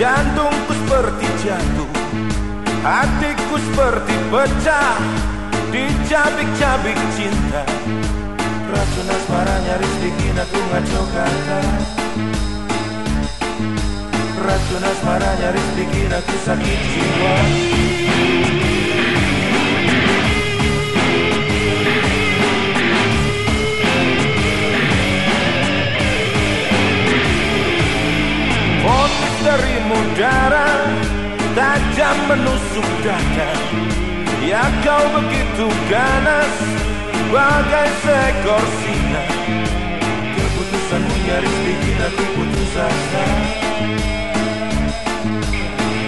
Jantungku seperti jatuh Hatiku seperti pecah Dicabik-cabik cinta. Racun asmara nyaris bikin aku ngaco kata. Racun asmara nyaris bikin aku sakit jiwa mudara Tajam menusuk dada. Ya kau begitu ganas Bagai seekor singa. Keputusanmu nyaris bikin aku putus asa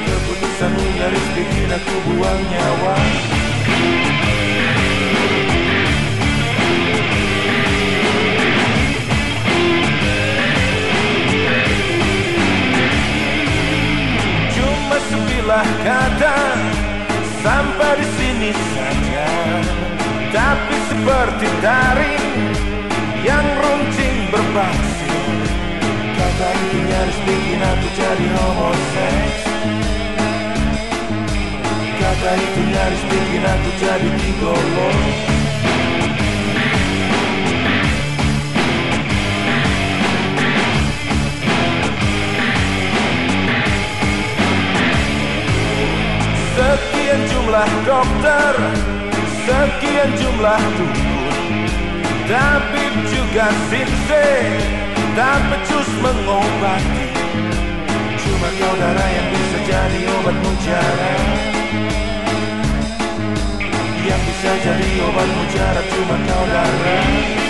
Keputusanmu nyaris bikin aku buang nyawa Di sini saja Tapi seperti taring Yang runcing berbasi Kata itu nyaris bikin aku jadi homoseks. Kata itu nyaris bikin aku jadi gigolo. Sekian jumlah dokter Sekian jumlah dukun Tabib juga sinse Tak becus mengobati. Cuma kau darah yang bisa jadi obat mujarab Yang bisa jadi obat mujarab Cuma kau darah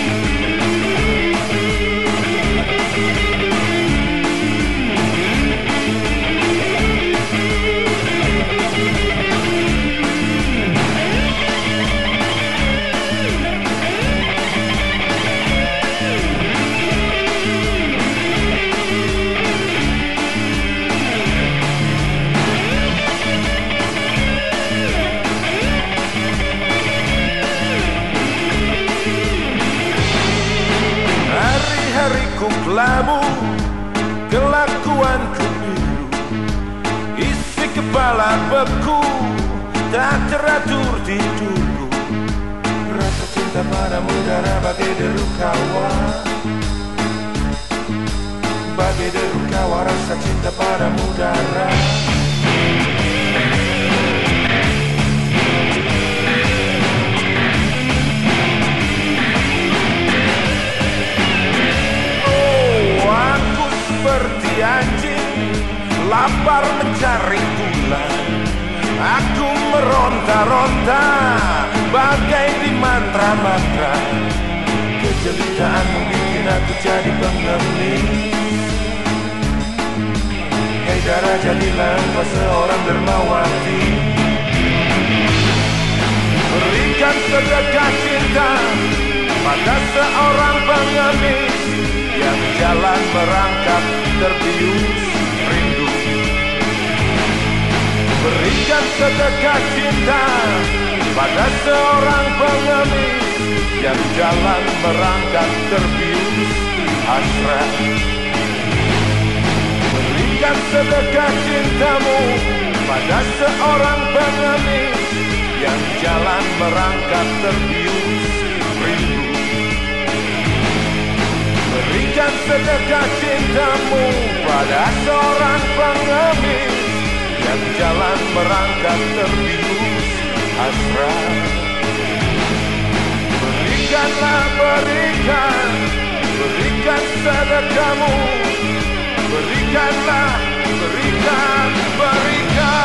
Kelabu Kelakuanku biru Isi kepala beku Tak teratur tidurku Rasa cinta padamu darah bagai deru kawan Bagai deru kawan rasa cinta padamu darah mencari gula. Aku meronta-ronta bagai di mantra-mantra. Kejelitaanmu bikin aku jadi pengemis. Hei darah jadilah engkau seorang dermawati. Berikan sedekah cinta pada seorang pengemis yang jalan merangkap terbius Sedekah cinta pada seorang pengemis yang jalan merangkap terbius hasrat. Berikan sedekah cintamu pada seorang pengemis yang jalan merangkap terbius rindu. Berikan sedekah cintamu pada seorang pengemis yang jalan merangkap terbius hasrat. Berikanlah, berikan, berikan sedekahmu. Berikanlah, berikan, berikan.